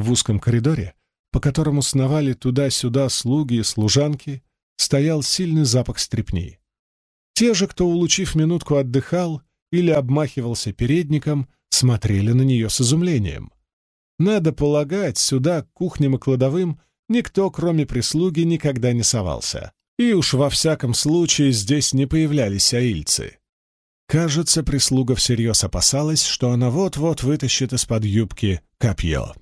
В узком коридоре, по которому сновали туда-сюда слуги и служанки, стоял сильный запах стрепни. Те же, кто, улучив минутку, отдыхал или обмахивался передником, смотрели на нее с изумлением. Надо полагать, сюда, к кухням и кладовым, никто, кроме прислуги, никогда не совался. И уж во всяком случае здесь не появлялись аильцы. Кажется, прислуга всерьез опасалась, что она вот-вот вытащит из-под юбки копье.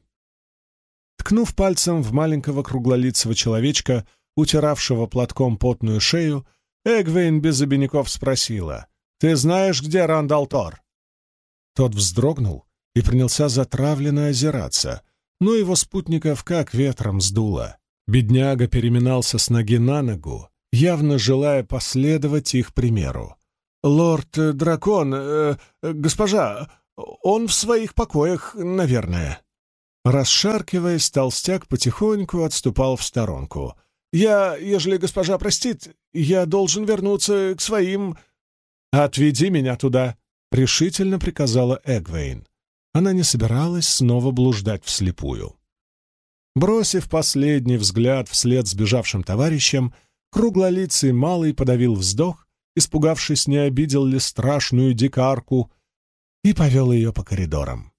Ткнув пальцем в маленького круглолицего человечка, утиравшего платком потную шею, Эгвейн без обиняков спросила, «Ты знаешь, где Рандал Тор?» Тот вздрогнул и принялся затравленно озираться, но его спутников как ветром сдуло. Бедняга переминался с ноги на ногу, явно желая последовать их примеру. «Лорд-дракон, э, э, госпожа, он в своих покоях, наверное». Расшаркиваясь, толстяк потихоньку отступал в сторонку. «Я, ежели госпожа простит, я должен вернуться к своим...» «Отведи меня туда», — решительно приказала Эгвейн. Она не собиралась снова блуждать вслепую. Бросив последний взгляд вслед сбежавшим товарищам, круглолицый малый подавил вздох, испугавшись, не обидел ли страшную дикарку, и повел ее по коридорам.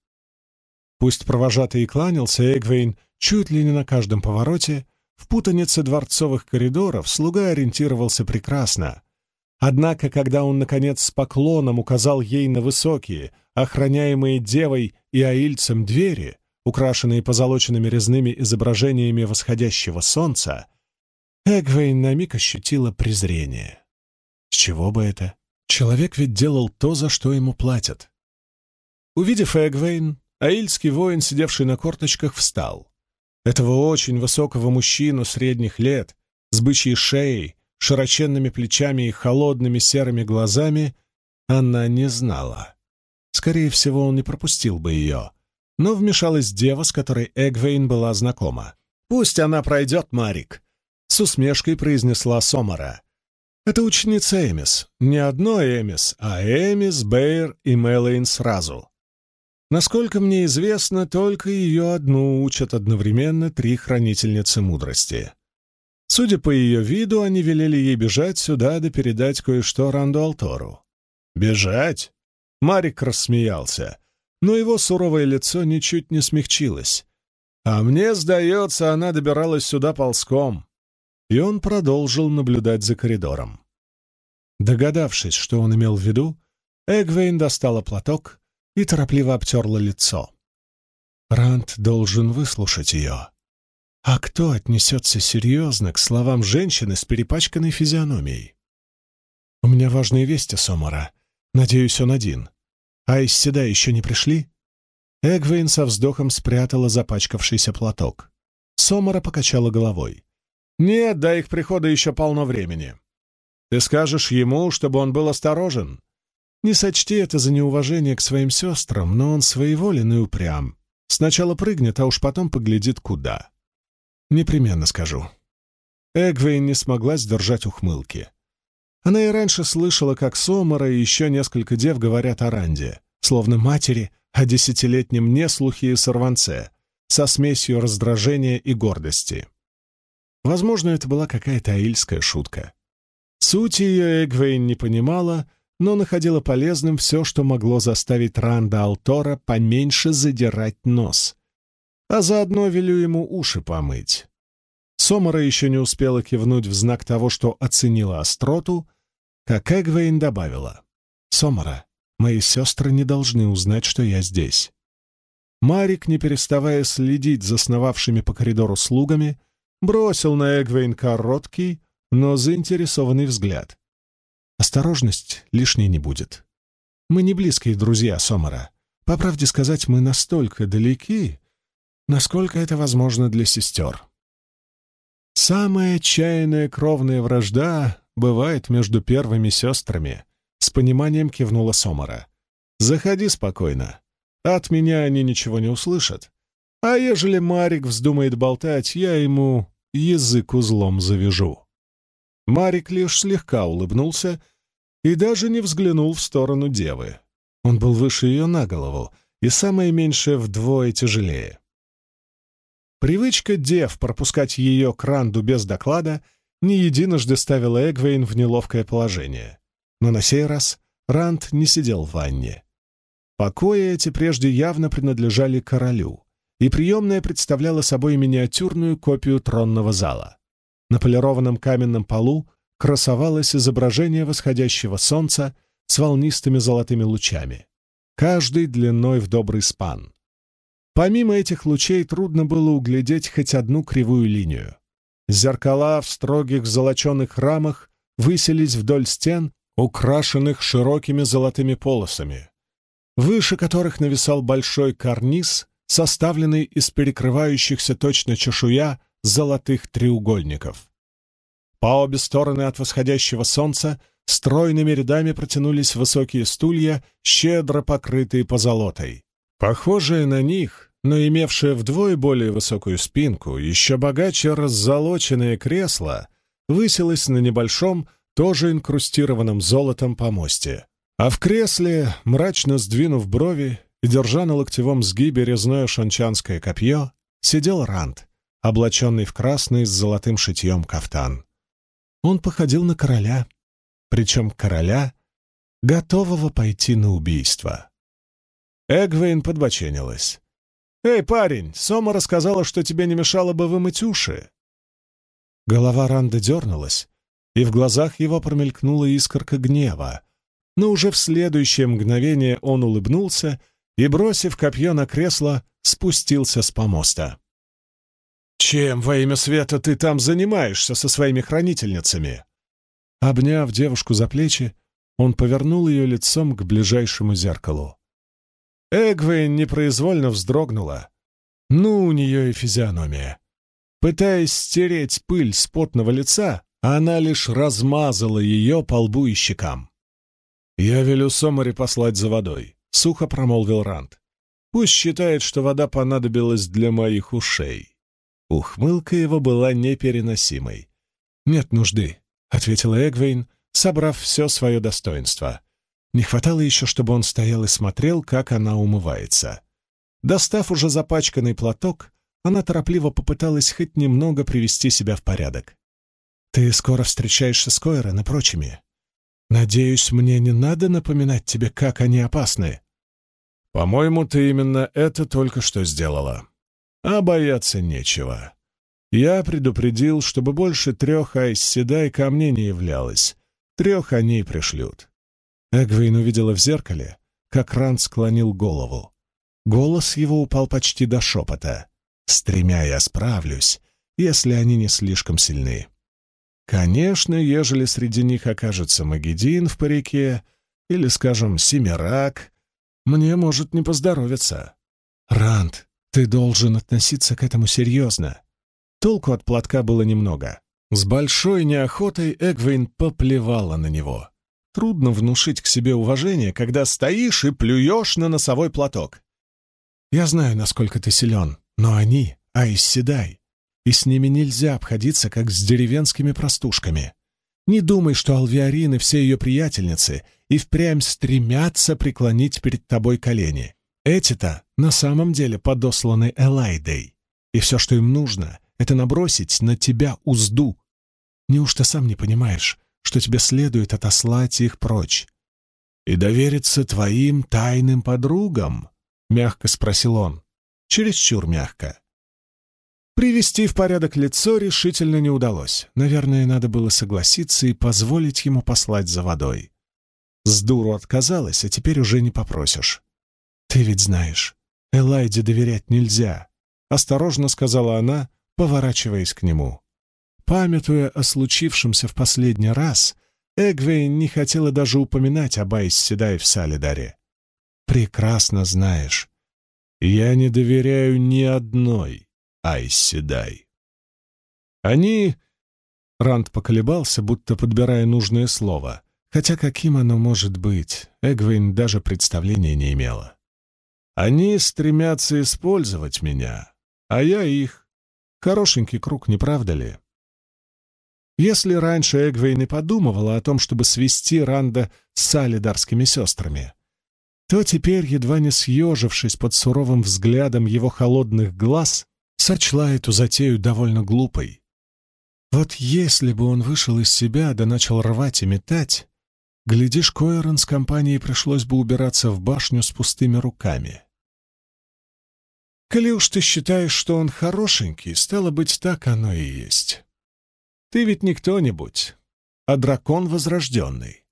Пусть провожатый и кланялся, Эгвейн чуть ли не на каждом повороте, в путанице дворцовых коридоров слуга ориентировался прекрасно, Однако, когда он, наконец, с поклоном указал ей на высокие, охраняемые девой и аильцем двери, украшенные позолоченными резными изображениями восходящего солнца, Эгвейн на миг ощутила презрение. С чего бы это? Человек ведь делал то, за что ему платят. Увидев Эгвейн, аильский воин, сидевший на корточках, встал. Этого очень высокого мужчину средних лет, с бычьей шеей, широченными плечами и холодными серыми глазами, она не знала. Скорее всего, он не пропустил бы ее. Но вмешалась дева, с которой Эгвейн была знакома. «Пусть она пройдет, Марик», — с усмешкой произнесла Сомара. «Это ученица Эмис. Не одно Эмис, а Эмис, Бэйр и Мэлэйн сразу. Насколько мне известно, только ее одну учат одновременно три хранительницы мудрости. Судя по ее виду, они велели ей бежать сюда да передать кое-что Ранду Алтору. «Бежать?» Марик рассмеялся, но его суровое лицо ничуть не смягчилось. «А мне, сдается, она добиралась сюда ползком». И он продолжил наблюдать за коридором. Догадавшись, что он имел в виду, Эгвейн достала платок и торопливо обтерла лицо. Ранд должен выслушать ее. А кто отнесется серьезно к словам женщины с перепачканной физиономией? «У меня важные вести, Сомара. Надеюсь, он один. А из седа еще не пришли?» Эгвейн со вздохом спрятала запачкавшийся платок. Сомара покачала головой. «Нет, до их прихода еще полно времени. Ты скажешь ему, чтобы он был осторожен. Не сочти это за неуважение к своим сестрам, но он своеволен и упрям. Сначала прыгнет, а уж потом поглядит куда. Непременно скажу. Эгвейн не смогла сдержать ухмылки. Она и раньше слышала, как Сомара и еще несколько дев говорят о Ранде, словно матери о десятилетнем неслухе и сорванце, со смесью раздражения и гордости. Возможно, это была какая-то аильская шутка. Суть ее Эгвейн не понимала, но находила полезным все, что могло заставить Ранда Алтора поменьше задирать нос, а заодно велю ему уши помыть. Сомара еще не успела кивнуть в знак того, что оценила остроту, как Эгвейн добавила. «Сомара, мои сестры не должны узнать, что я здесь». Марик, не переставая следить за сновавшими по коридору слугами, бросил на Эгвейн короткий, но заинтересованный взгляд. Осторожность лишней не будет. Мы не близкие друзья, Сомара. По правде сказать, мы настолько далеки, насколько это возможно для сестер. Самая отчаянная кровная вражда бывает между первыми сестрами, с пониманием кивнула Сомара. Заходи спокойно. От меня они ничего не услышат. А ежели Марик вздумает болтать, я ему язык узлом завяжу. Марик лишь слегка улыбнулся и даже не взглянул в сторону девы. Он был выше ее на голову, и самое меньшее вдвое тяжелее. Привычка дев пропускать ее к Ранду без доклада не единожды ставила Эгвейн в неловкое положение. Но на сей раз Ранд не сидел в ванне. Покои эти прежде явно принадлежали королю, и приемная представляла собой миниатюрную копию тронного зала. На полированном каменном полу красовалось изображение восходящего солнца с волнистыми золотыми лучами, каждый длиной в добрый спан. Помимо этих лучей трудно было углядеть хоть одну кривую линию. Зеркала в строгих золоченых рамах высились вдоль стен, украшенных широкими золотыми полосами, выше которых нависал большой карниз, составленный из перекрывающихся точно чешуя золотых треугольников. По обе стороны от восходящего солнца стройными рядами протянулись высокие стулья, щедро покрытые позолотой. Похожие на них, но имевшие вдвое более высокую спинку, еще богаче раззолоченное кресло высилось на небольшом, тоже инкрустированном золотом помосте. А в кресле, мрачно сдвинув брови и держа на локтевом сгибе резное шанчанское копье, сидел Ранд, облаченный в красный с золотым шитьем кафтан. Он походил на короля, причем короля, готового пойти на убийство. Эгвейн подбоченилась. «Эй, парень, Сома рассказала, что тебе не мешало бы вымыть уши». Голова Ранда дернулась, и в глазах его промелькнула искорка гнева, но уже в следующее мгновение он улыбнулся и, бросив копье на кресло, спустился с помоста. «Чем во имя света ты там занимаешься со своими хранительницами?» Обняв девушку за плечи, он повернул ее лицом к ближайшему зеркалу. Эгвейн непроизвольно вздрогнула. Ну, у нее и физиономия. Пытаясь стереть пыль с потного лица, она лишь размазала ее по лбу и щекам. «Я велю Сомаре послать за водой», — сухо промолвил Ранд. «Пусть считает, что вода понадобилась для моих ушей». Ухмылка его была непереносимой. «Нет нужды», — ответила Эгвейн, собрав все свое достоинство. Не хватало еще, чтобы он стоял и смотрел, как она умывается. Достав уже запачканный платок, она торопливо попыталась хоть немного привести себя в порядок. «Ты скоро встречаешься с Койрон и прочими. Надеюсь, мне не надо напоминать тебе, как они опасны». «По-моему, ты именно это только что сделала. А бояться нечего. Я предупредил, чтобы больше трех Айсседай ко мне не являлось. Трех они пришлют. Эгвейн увидела в зеркале, как Ранд склонил голову. Голос его упал почти до шепота. «С тремя я справлюсь, если они не слишком сильны». Конечно, ежели среди них окажется Магедин в парике или, скажем, Семирак, мне может не поздоровиться. Ранд, ты должен относиться к этому серьезно. Толку от платка было немного. С большой неохотой Эгвейн поплевала на него. Трудно внушить к себе уважение, когда стоишь и плюешь на носовой платок. Я знаю, насколько ты силен, но они — Айсседай, и с ними нельзя обходиться, как с деревенскими простушками. Не думай, что Алвиарин и все ее приятельницы и впрямь стремятся преклонить перед тобой колени. Эти-то на самом деле подосланы Элайдой, и все, что им нужно, это набросить на тебя узду. Неужто сам не понимаешь, что тебе следует отослать их прочь и довериться твоим тайным подругам?» — мягко спросил он. Чересчур мягко. Привести в порядок лицо решительно не удалось. Наверное, надо было согласиться и позволить ему послать за водой. С дуру отказалась, а теперь уже не попросишь. «Ты ведь знаешь, Элайде доверять нельзя», — осторожно сказала она, поворачиваясь к нему. Памятуя о случившемся в последний раз, Эгвейн не хотела даже упоминать об Айс Седай в Салидаре. «Прекрасно знаешь, я не доверяю ни одной Айс Седай». Они... Ранд поколебался, будто подбирая нужное слово, хотя каким оно может быть, Эгвейн даже представления не имела. «Они стремятся использовать меня, а я их. Хорошенький круг, не правда ли?» Если раньше Эгвейн и подумывала о том, чтобы свести Ранда с салидарскими сестрами, то теперь, едва не съежившись под суровым взглядом его холодных глаз, сочла эту затею довольно глупой. Вот если бы он вышел из себя да начал рвать и метать, глядишь, Койерон с компанией пришлось бы убираться в башню с пустыми руками. Коли уж ты считаешь, что он хорошенький, стало быть, так оно и есть. Ты ведь не кто-нибудь, а дракон возрожденный.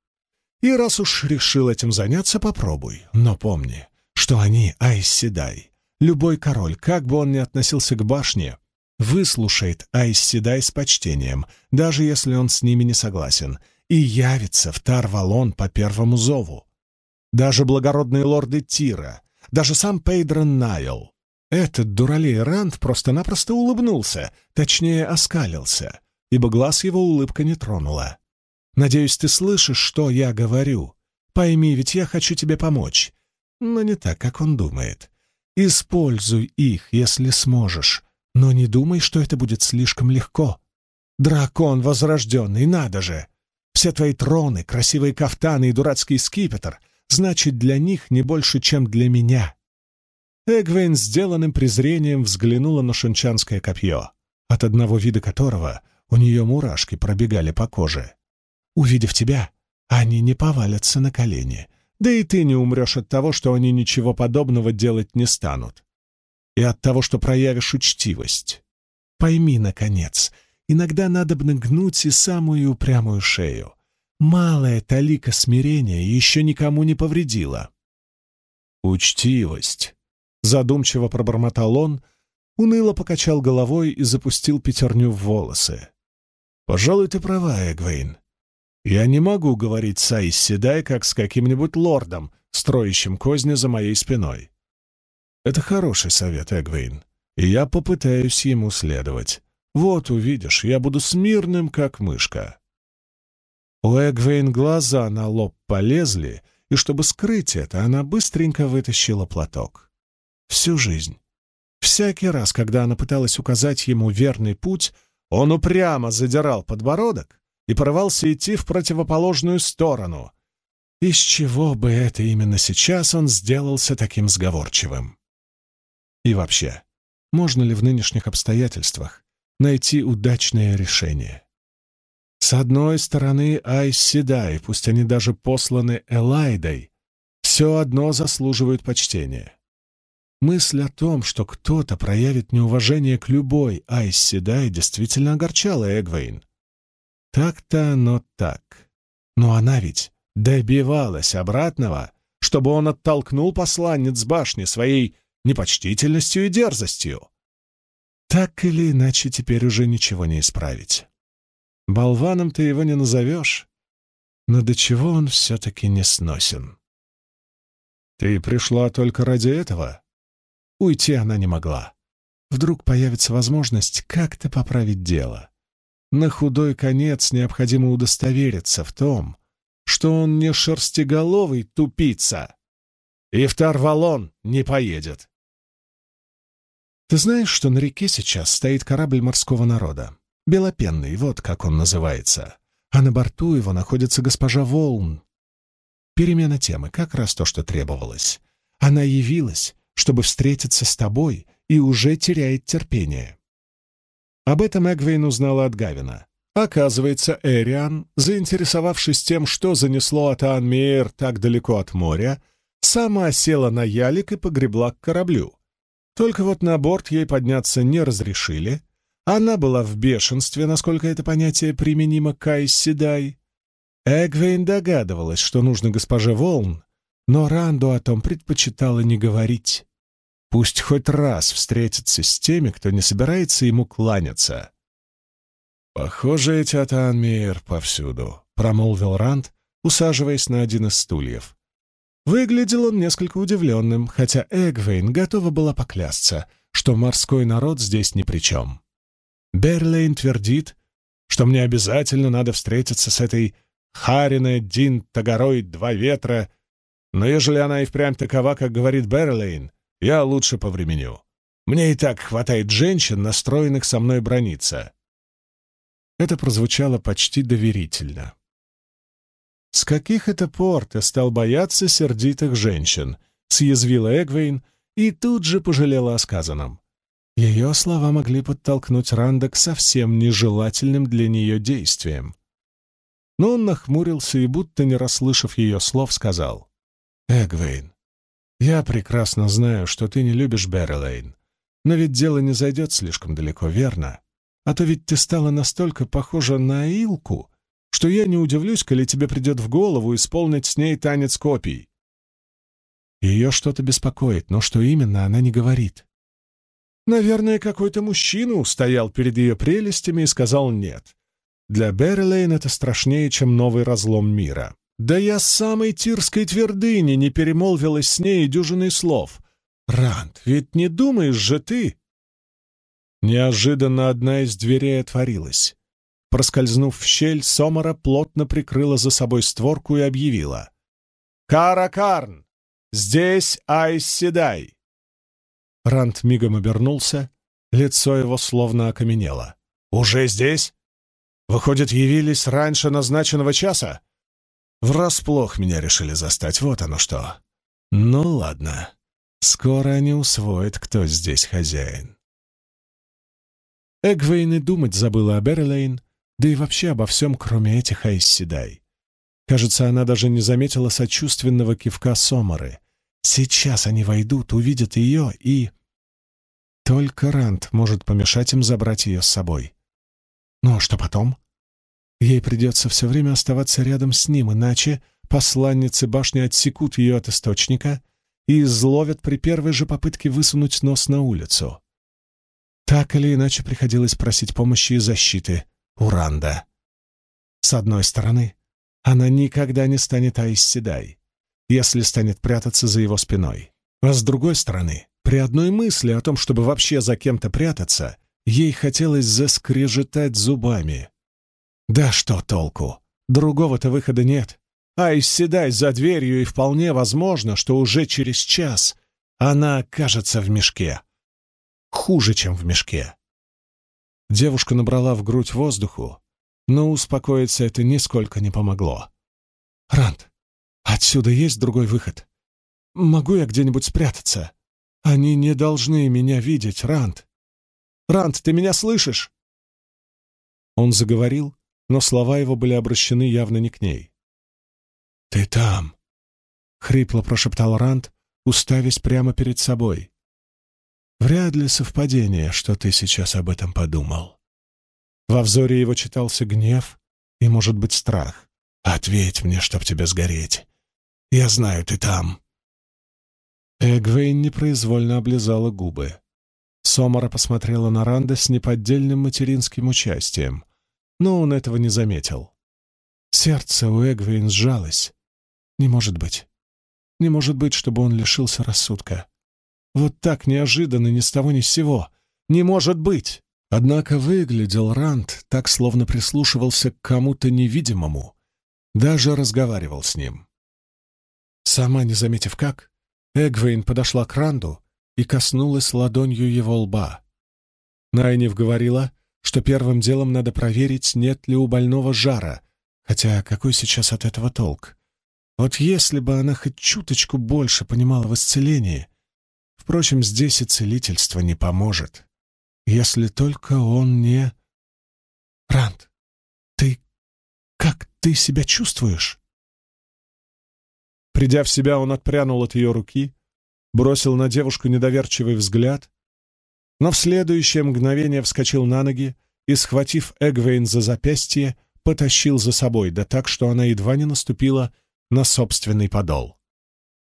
И раз уж решил этим заняться, попробуй. Но помни, что они Айсседай. Любой король, как бы он ни относился к башне, выслушает Айсседай с почтением, даже если он с ними не согласен, и явится в Тарвалон по первому зову. Даже благородные лорды Тира, даже сам Пейдрон Найл. Этот дуралей Ранд просто-напросто улыбнулся, точнее, оскалился, ибо глаз его улыбка не тронула. Надеюсь, ты слышишь, что я говорю. Пойми, ведь я хочу тебе помочь. Но не так, как он думает. Используй их, если сможешь, но не думай, что это будет слишком легко. Дракон возрожденный, надо же! Все твои троны, красивые кафтаны и дурацкий скипетр значит для них не больше, чем для меня. Эгвейн сделанным презрением взглянула на шунчанское копье, от одного вида которого у нее мурашки пробегали по коже. Увидев тебя, они не повалятся на колени. Да и ты не умрешь от того, что они ничего подобного делать не станут. И от того, что проявишь учтивость. Пойми, наконец, иногда надо бы нагнуть и самую упрямую шею. Малая талика смирения еще никому не повредила. «Учтивость», — задумчиво пробормотал он, уныло покачал головой и запустил пятерню в волосы. «Пожалуй, ты права, Эгвейн. Я не могу говорить с Айс Седай, как с каким-нибудь лордом, строящим козни за моей спиной. Это хороший совет, Эгвейн, и я попытаюсь ему следовать. Вот увидишь, я буду смирным, как мышка. У Эгвейн глаза на лоб полезли, и чтобы скрыть это, она быстренько вытащила платок. Всю жизнь. Всякий раз, когда она пыталась указать ему верный путь, он упрямо задирал подбородок, и порывался идти в противоположную сторону. Из чего бы это именно сейчас он сделался таким сговорчивым? И вообще, можно ли в нынешних обстоятельствах найти удачное решение? С одной стороны, Айс Седай, пусть они даже посланы Элайдой, все одно заслуживают почтения. Мысль о том, что кто-то проявит неуважение к любой Айс Седай, действительно огорчала Эгвейн. Так-то оно так. Но она ведь добивалась обратного, чтобы он оттолкнул посланниц башни своей непочтительностью и дерзостью. Так или иначе, теперь уже ничего не исправить. Болваном ты его не назовешь, но до чего он все-таки не сносен. Ты пришла только ради этого? Уйти она не могла. Вдруг появится возможность как-то поправить дело. На худой конец необходимо удостовериться в том, что он не шерстиголовый тупица, и в Тарвалон не поедет. Ты знаешь, что на реке сейчас стоит корабль морского народа? Белопенный, вот как он называется. А на борту его находится госпожа Волн. Перемена темы, как раз то, что требовалось. Она явилась, чтобы встретиться с тобой, и уже теряет терпение. Об этом Эгвейн узнала от Гавина. Оказывается, Эриан, заинтересовавшись тем, что занесло Атаан так далеко от моря, сама села на ялик и погребла к кораблю. Только вот на борт ей подняться не разрешили. Она была в бешенстве, насколько это понятие применимо к Айс Седай. Эгвейн догадывалась, что нужно госпоже Волн, но Ранду о том предпочитала не говорить. Пусть хоть раз встретится с теми, кто не собирается ему кланяться. «Похоже, эти Атанмейер повсюду», — промолвил Ранд, усаживаясь на один из стульев. Выглядел он несколько удивленным, хотя Эгвейн готова была поклясться, что морской народ здесь ни при чем. Берлейн твердит, что мне обязательно надо встретиться с этой Хариной Дин Тагарой Два Ветра, но ежели она и впрямь такова, как говорит Берлейн, я лучше повременю. Мне и так хватает женщин, настроенных со мной брониться». Это прозвучало почти доверительно. «С каких это пор ты стал бояться сердитых женщин?» — съязвила Эгвейн и тут же пожалела о сказанном. Ее слова могли подтолкнуть Ранда к совсем нежелательным для нее действиям. Но он нахмурился и, будто не расслышав ее слов, сказал. «Эгвейн, я прекрасно знаю, что ты не любишь Беррилейн, но ведь дело не зайдет слишком далеко, верно? А то ведь ты стала настолько похожа на Илку, что я не удивлюсь, коли тебе придет в голову исполнить с ней танец копий. Ее что-то беспокоит, но что именно, она не говорит. Наверное, какой-то мужчина устоял перед ее прелестями и сказал «нет». Для Беррилейн это страшнее, чем новый разлом мира. Да я с самой Тирской твердыни не перемолвилась с ней дюжиной слов. Ранд, ведь не думаешь же ты? Неожиданно одна из дверей отворилась. Проскользнув в щель, Сомара плотно прикрыла за собой створку и объявила. «Каракарн! Здесь Айс Седай!» Рант мигом обернулся, лицо его словно окаменело. «Уже здесь? Выходит, явились раньше назначенного часа?» Врасплох меня решили застать, вот оно что. Ну ладно, скоро они усвоят, кто здесь хозяин. Эгвейн и думать забыла о Берлейн, да и вообще обо всем, кроме этих Айсседай. Кажется, она даже не заметила сочувственного кивка Сомары. Сейчас они войдут, увидят ее и... Только Рант может помешать им забрать ее с собой. Ну а что потом? Ей придется все время оставаться рядом с ним, иначе посланницы башни отсекут ее от источника и изловят при первой же попытке высунуть нос на улицу. Так или иначе приходилось просить помощи и защиты у Ранда. С одной стороны, она никогда не станет Айсседай, если станет прятаться за его спиной. А с другой стороны, при одной мысли о том, чтобы вообще за кем-то прятаться, ей хотелось заскрежетать зубами. Да что толку? Другого-то выхода нет. Ай, седай за дверью, и вполне возможно, что уже через час она окажется в мешке. Хуже, чем в мешке. Девушка набрала в грудь воздуху, но успокоиться это нисколько не помогло. «Рант, отсюда есть другой выход? Могу я где-нибудь спрятаться?» Они не должны меня видеть, Ранд. Ранд, ты меня слышишь?» Он заговорил, но слова его были обращены явно не к ней. «Ты там!» — хрипло прошептал Ранд, уставясь прямо перед собой. «Вряд ли совпадение, что ты сейчас об этом подумал». Во взоре его читался гнев и, может быть, страх. «Ответь мне, чтоб тебе сгореть. Я знаю, ты там. Эгвейн непроизвольно облизала губы. Сомара посмотрела на Ранда с неподдельным материнским участием, но он этого не заметил. Сердце у Эгвейн сжалось. Не может быть. Не может быть, чтобы он лишился рассудка. Вот так неожиданно, ни с того ни с сего. Не может быть! Однако выглядел Ранд так, словно прислушивался к кому-то невидимому, даже разговаривал с ним. Сама не заметив как, Эгвейн подошла к Ранду и коснулась ладонью его лба. Найнев говорила, что первым делом надо проверить, нет ли у больного жара, хотя какой сейчас от этого толк? Вот если бы она хоть чуточку больше понимала в исцелении. Впрочем, здесь и целительство не поможет. Если только он не... Ранд, ты... как ты себя чувствуешь? Придя в себя, он отпрянул от ее руки, бросил на девушку недоверчивый взгляд, но в следующее мгновение вскочил на ноги и, схватив Эгвейн за запястье, потащил за собой, да так, что она едва не наступила на собственный подол.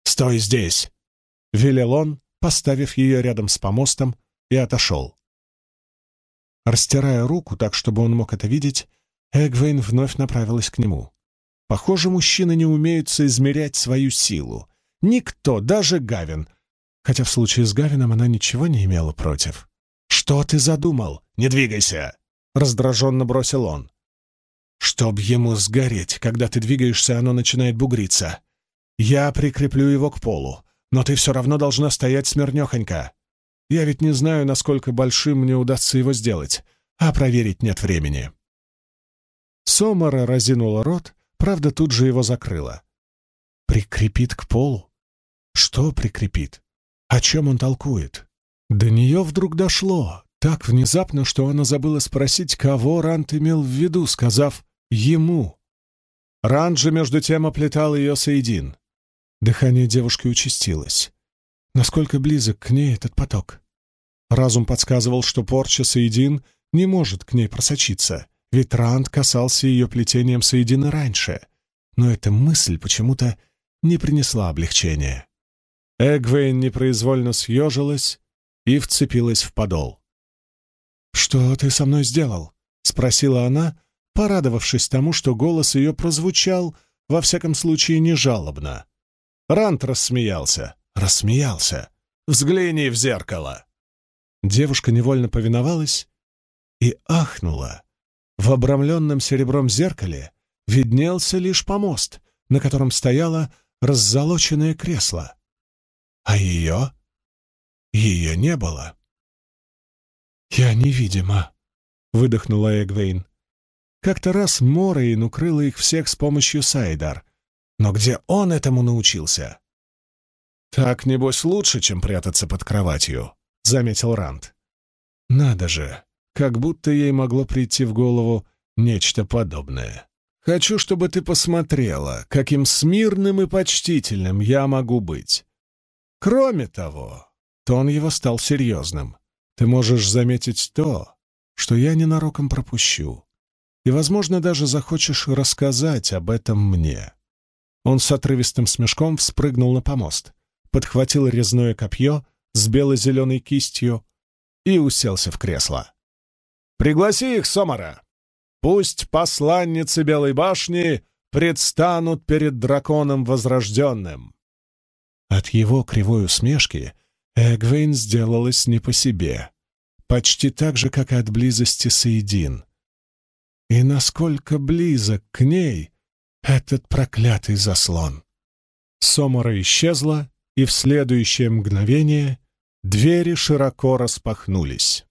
«Стой здесь!» — велел он, поставив ее рядом с помостом, и отошел. Растирая руку так, чтобы он мог это видеть, Эгвейн вновь направилась к нему. Похоже, мужчины не умеют соизмерять свою силу. Никто, даже Гавин. Хотя в случае с Гавином она ничего не имела против. «Что ты задумал? Не двигайся!» — раздраженно бросил он. «Чтоб ему сгореть, когда ты двигаешься, оно начинает бугриться. Я прикреплю его к полу, но ты все равно должна стоять смирнехонько. Я ведь не знаю, насколько большим мне удастся его сделать, а проверить нет времени». Сомара разинула рот, Правда, тут же его закрыла. Прикрепит к полу? Что прикрепит? О чем он толкует? До нее вдруг дошло, так внезапно, что она забыла спросить, кого Рант имел в виду, сказав «ему». Рант же между тем оплетал ее Саидин. Дыхание девушки участилось. Насколько близок к ней этот поток? Разум подсказывал, что порча Саидин не может к ней просочиться, ведь Рант касался ее плетением Саидина раньше. Но эта мысль почему-то не принесла облегчения. Эгвейн непроизвольно съежилась и вцепилась в подол. «Что ты со мной сделал?» — спросила она, порадовавшись тому, что голос ее прозвучал, во всяком случае, не жалобно. Рант рассмеялся. Рассмеялся. «Взгляни в зеркало!» Девушка невольно повиновалась и ахнула. В обрамленном серебром зеркале виднелся лишь помост, на котором стояло раззолоченное кресло. А ее? Ее не было. «Я невидима», — выдохнула Эгвейн. Как-то раз Морейн укрыла их всех с помощью Сайдар. Но где он этому научился? «Так, небось, лучше, чем прятаться под кроватью», — заметил Ранд. «Надо же, как будто ей могло прийти в голову нечто подобное. Хочу, чтобы ты посмотрела, каким смирным и почтительным я могу быть. Кроме того, тон его стал серьезным. Ты можешь заметить то, что я ненароком пропущу, и, возможно, даже захочешь рассказать об этом мне». Он с отрывистым смешком вспрыгнул на помост, подхватил резное копье с бело-зеленой кистью и уселся в кресло. «Пригласи их, Сомара! Пусть посланницы Белой башни предстанут перед драконом возрожденным!» От его кривой усмешки Эгвейн сделалась не по себе, почти так же, как и от близости Саидин. И насколько близок к ней этот проклятый заслон! Сомора исчезла, и в следующее мгновение двери широко распахнулись.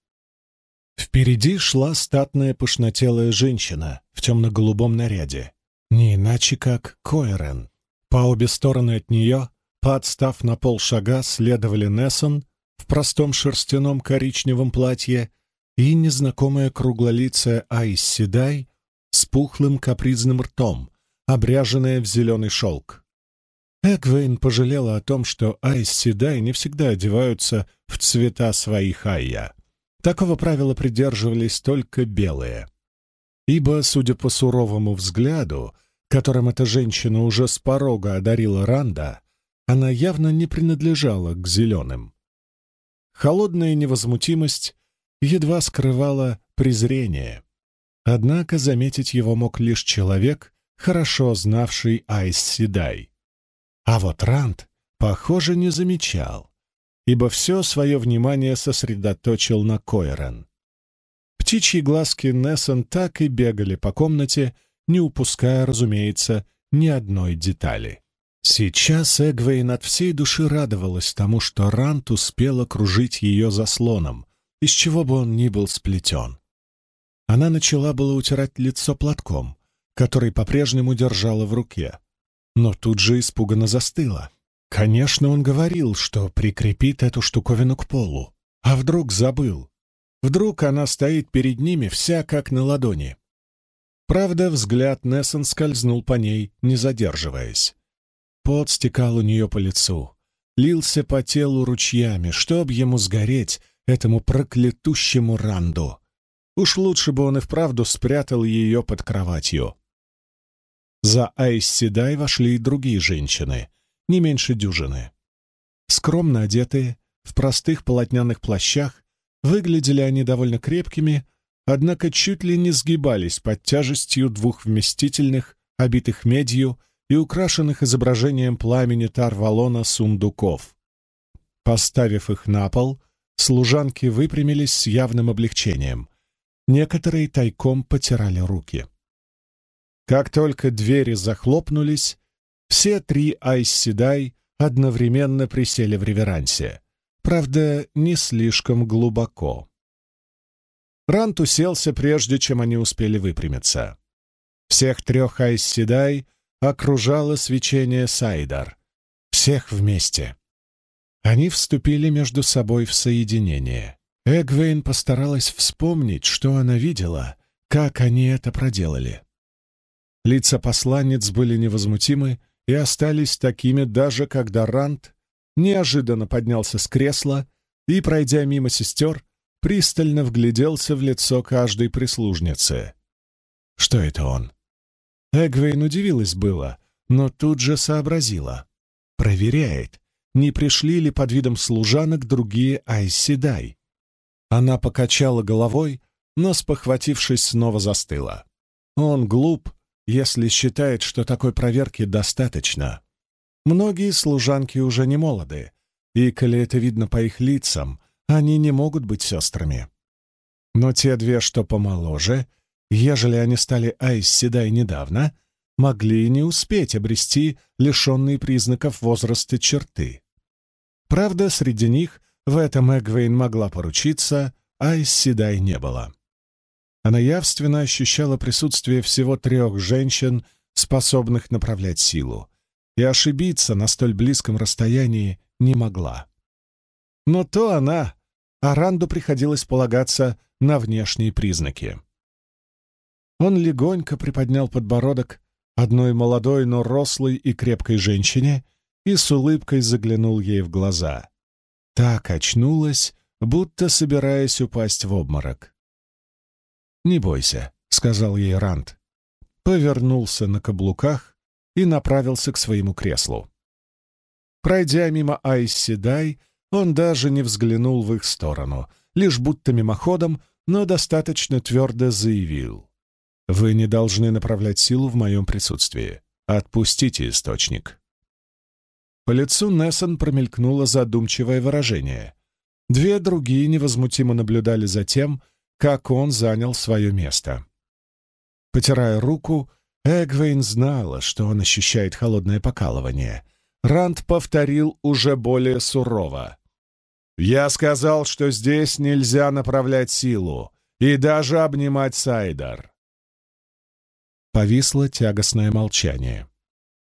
Впереди шла статная пышнотелая женщина в темно-голубом наряде, не иначе как Койрен. По обе стороны от нее Подстав на полшага, следовали Нессон в простом шерстяном коричневом платье и незнакомая круглолицая Айс Седай с пухлым капризным ртом, обряженная в зеленый шелк. Эгвейн пожалела о том, что Айс Седай не всегда одеваются в цвета своих Айя. Такого правила придерживались только белые. Ибо, судя по суровому взгляду, которым эта женщина уже с порога одарила Ранда, она явно не принадлежала к зеленым. Холодная невозмутимость едва скрывала презрение. Однако заметить его мог лишь человек, хорошо знавший Айс Седай. А вот Ранд, похоже, не замечал, ибо все свое внимание сосредоточил на Койрен. Птичьи глазки Нессон так и бегали по комнате, не упуская, разумеется, ни одной детали. Сейчас Эгвейн от всей души радовалась тому, что Рант успел окружить ее заслоном, из чего бы он ни был сплетен. Она начала было утирать лицо платком, который по-прежнему держала в руке, но тут же испуганно застыла. Конечно, он говорил, что прикрепит эту штуковину к полу. А вдруг забыл? Вдруг она стоит перед ними вся как на ладони. Правда, взгляд Нессон скользнул по ней, не задерживаясь. Пот стекал у нее по лицу, лился по телу ручьями, чтоб ему сгореть, этому проклятущему ранду. Уж лучше бы он и вправду спрятал ее под кроватью. За Айс Седай вошли и другие женщины, не меньше дюжины. Скромно одетые, в простых полотняных плащах, выглядели они довольно крепкими, однако чуть ли не сгибались под тяжестью двух вместительных, обитых медью, и украшенных изображением пламени Тарвалона сундуков. Поставив их на пол, служанки выпрямились с явным облегчением. Некоторые тайком потирали руки. Как только двери захлопнулись, все три Айсседай одновременно присели в реверансе. Правда, не слишком глубоко. Рант уселся, прежде чем они успели выпрямиться. Всех трех Айсседай окружало свечение Сайдар. Всех вместе. Они вступили между собой в соединение. Эгвейн постаралась вспомнить, что она видела, как они это проделали. Лица посланниц были невозмутимы и остались такими даже когда Рант неожиданно поднялся с кресла и, пройдя мимо сестер, пристально вгляделся в лицо каждой прислужницы. Что это он? Эгвейн удивилась было, но тут же сообразила. Проверяет, не пришли ли под видом служанок другие Айсседай. Она покачала головой, но, спохватившись, снова застыла. Он глуп, если считает, что такой проверки достаточно. Многие служанки уже не молоды, и, коли это видно по их лицам, они не могут быть сестрами. Но те две, что помоложе, ежели они стали Айс Седай недавно, могли не успеть обрести лишенные признаков возраста черты. Правда, среди них в этом Эгвейн могла поручиться, Айс Седай не было. Она явственно ощущала присутствие всего трех женщин, способных направлять силу, и ошибиться на столь близком расстоянии не могла. Но то она, Аранду приходилось полагаться на внешние признаки. Он легонько приподнял подбородок одной молодой, но рослой и крепкой женщине и с улыбкой заглянул ей в глаза. Так очнулась, будто собираясь упасть в обморок. «Не бойся», — сказал ей Рант. Повернулся на каблуках и направился к своему креслу. Пройдя мимо Айсседай, он даже не взглянул в их сторону, лишь будто мимоходом, но достаточно твердо заявил. «Вы не должны направлять силу в моем присутствии. Отпустите источник». По лицу Нессон промелькнуло задумчивое выражение. Две другие невозмутимо наблюдали за тем, как он занял свое место. Потирая руку, Эгвейн знала, что он ощущает холодное покалывание. Ранд повторил уже более сурово. «Я сказал, что здесь нельзя направлять силу и даже обнимать Сайдар». Повисло тягостное молчание.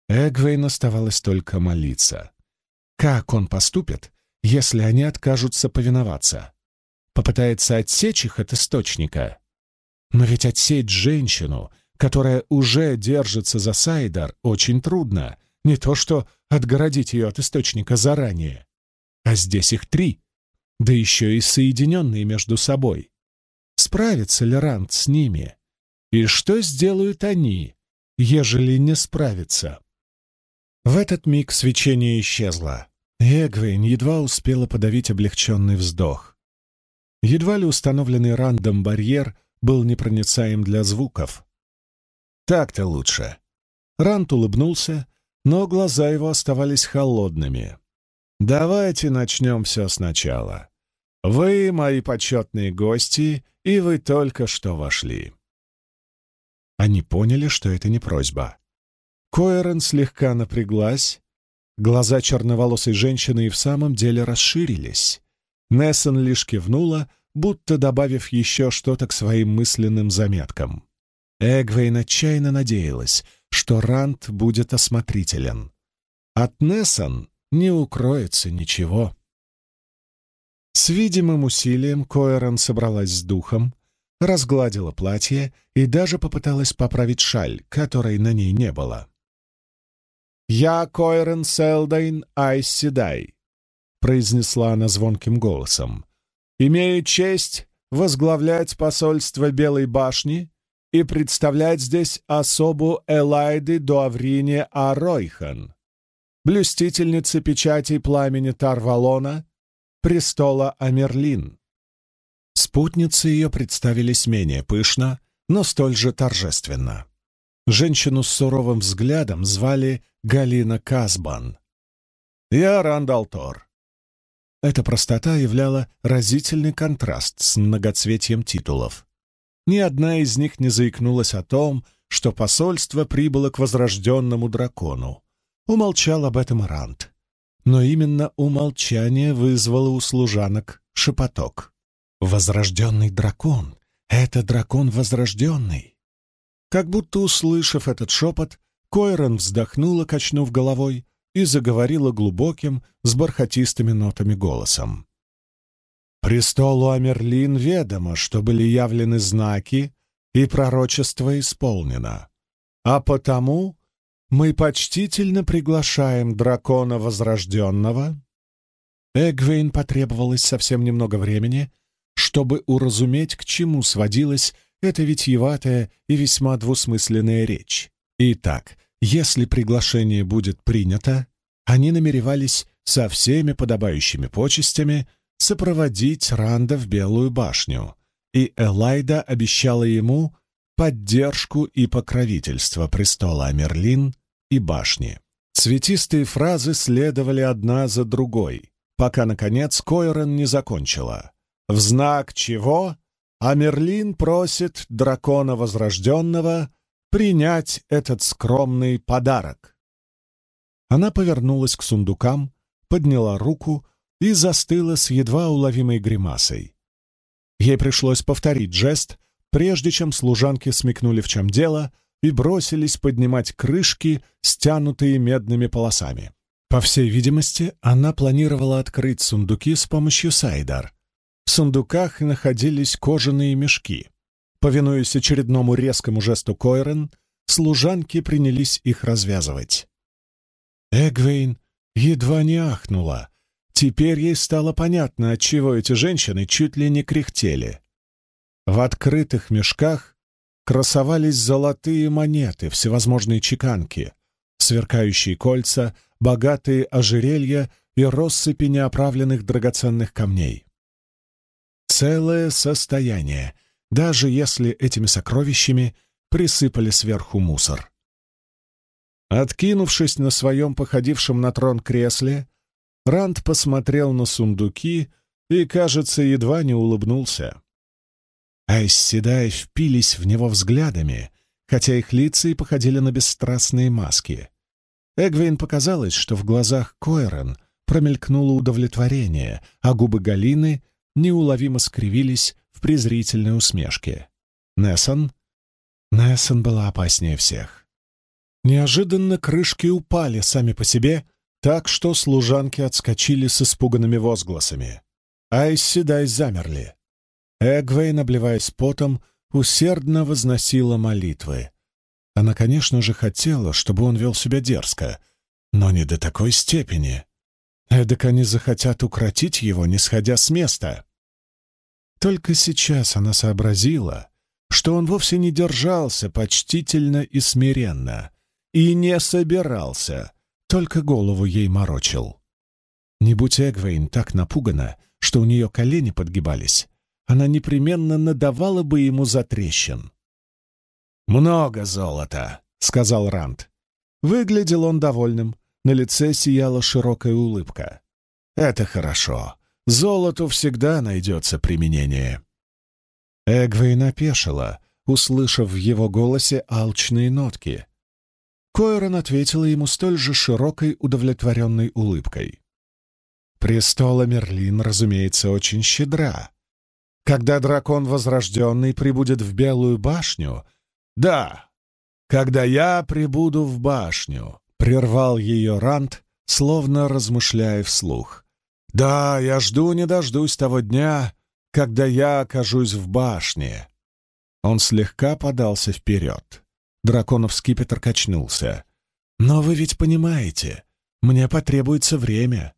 Эгвейн оставалось только молиться. Как он поступит, если они откажутся повиноваться? Попытается отсечь их от источника. Но ведь отсечь женщину, которая уже держится за Сайдар, очень трудно, не то что отгородить ее от источника заранее. А здесь их три, да еще и соединенные между собой. Справится ли Ранд с ними? И что сделают они, ежели не справятся? В этот миг свечение исчезло. Эгвейн едва успела подавить облегченный вздох. Едва ли установленный рандом барьер был непроницаем для звуков. Так-то лучше. Ранд улыбнулся, но глаза его оставались холодными. «Давайте начнем все сначала. Вы мои почетные гости, и вы только что вошли». Они поняли, что это не просьба. Койерен слегка напряглась, глаза черноволосой женщины и в самом деле расширились. Нессон лишь кивнула, будто добавив еще что-то к своим мысленным заметкам. Эгвейн отчаянно надеялась, что Рант будет осмотрителен. От Нессон не укроется ничего. С видимым усилием Коэрон собралась с духом, разгладила платье и даже попыталась поправить шаль, которой на ней не было. «Я Коэрон Селдайн Айсседай», произнесла она звонким голосом. «Имею честь возглавлять посольство Белой башни и представлять здесь особу Элайды Дуаврине Аройхан, блюстительницы печати пламени Тарвалона, престола Амерлин». Спутницы ее представились менее пышно, но столь же торжественно. Женщину с суровым взглядом звали Галина Казбан. «Я Рандалтор. Эта простота являла разительный контраст с многоцветием титулов. Ни одна из них не заикнулась о том, что посольство прибыло к возрожденному дракону. Умолчал об этом Рант. Но именно умолчание вызвало у служанок шепоток. «Возрожденный дракон! Это дракон возрожденный!» Как будто услышав этот шепот, Койрон вздохнула, качнув головой, и заговорила глубоким, с бархатистыми нотами голосом. «Престолу Амерлин ведомо, что были явлены знаки, и пророчество исполнено. А потому мы почтительно приглашаем дракона Возрожденного». Эгвейн потребовалось совсем немного времени, чтобы уразуметь, к чему сводилась эта витьеватая и весьма двусмысленная речь. Итак, если приглашение будет принято, они намеревались со всеми подобающими почестями сопроводить Ранда в Белую башню, и Элайда обещала ему поддержку и покровительство престола Амерлин и башни. Цветистые фразы следовали одна за другой, пока, наконец, Койрон не закончила. В знак чего Амерлин просит дракона Возрожденного принять этот скромный подарок. Она повернулась к сундукам, подняла руку и застыла с едва уловимой гримасой. Ей пришлось повторить жест, прежде чем служанки смекнули, в чем дело, и бросились поднимать крышки, стянутые медными полосами. По всей видимости, она планировала открыть сундуки с помощью сайдар. В сундуках находились кожаные мешки. Повинуясь очередному резкому жесту Койрен, служанки принялись их развязывать. Эгвейн едва не ахнула. Теперь ей стало понятно, отчего эти женщины чуть ли не кряхтели. В открытых мешках красовались золотые монеты, всевозможные чеканки, сверкающие кольца, богатые ожерелья и россыпи неоправленных драгоценных камней. Целое состояние, даже если этими сокровищами присыпали сверху мусор. Откинувшись на своем походившем на трон кресле, Ранд посмотрел на сундуки и, кажется, едва не улыбнулся. Айсседай впились в него взглядами, хотя их лица и походили на бесстрастные маски. Эгвейн показалось, что в глазах Койрон промелькнуло удовлетворение, а губы Галины неуловимо скривились презрительной усмешке. Нессон? Нессон была опаснее всех. Неожиданно крышки упали сами по себе, так что служанки отскочили с испуганными возгласами. Айси Дай замерли. Эгвейн, обливаясь потом, усердно возносила молитвы. Она, конечно же, хотела, чтобы он вел себя дерзко, но не до такой степени. Эдак они захотят укротить его, не сходя с места. Только сейчас она сообразила, что он вовсе не держался почтительно и смиренно, и не собирался, только голову ей морочил. Не будь Эгвейн так напугана, что у нее колени подгибались, она непременно надавала бы ему за трещин. «Много золота», — сказал Ранд. Выглядел он довольным, на лице сияла широкая улыбка. «Это хорошо. Золоту всегда найдется применение». Эгвейн опешила, услышав в его голосе алчные нотки. Койрон ответила ему столь же широкой удовлетворенной улыбкой. Престола Мерлин, разумеется, очень щедра. Когда дракон Возрожденный прибудет в Белую башню... Да, когда я прибуду в башню, Прервал ее Рант, словно размышляя вслух. «Да, я жду не дождусь того дня, когда я окажусь в башне». Он слегка подался вперед. Драконов скипетр качнулся. «Но вы ведь понимаете, мне потребуется время.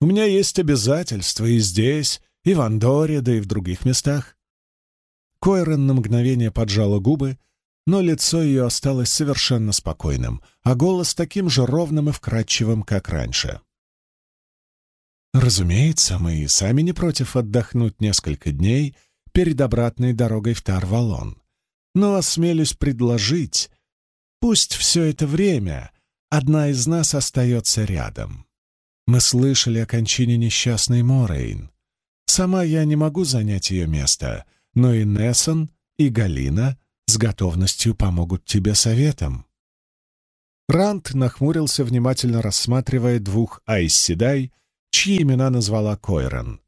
У меня есть обязательства и здесь, и в Андоре, да и в других местах». Койрон на мгновение поджала губы, но лицо ее осталось совершенно спокойным, а голос таким же ровным и вкрадчивым, как раньше. «Разумеется, мы и сами не против отдохнуть несколько дней перед обратной дорогой в Тарвалон. Но осмелюсь предложить, пусть все это время одна из нас остается рядом. Мы слышали о кончине несчастной Морейн. Сама я не могу занять ее место, но и Нессон, и Галина с готовностью помогут тебе советом». Рант нахмурился, внимательно рассматривая двух Айсседай, чьи имена назвала Койрон,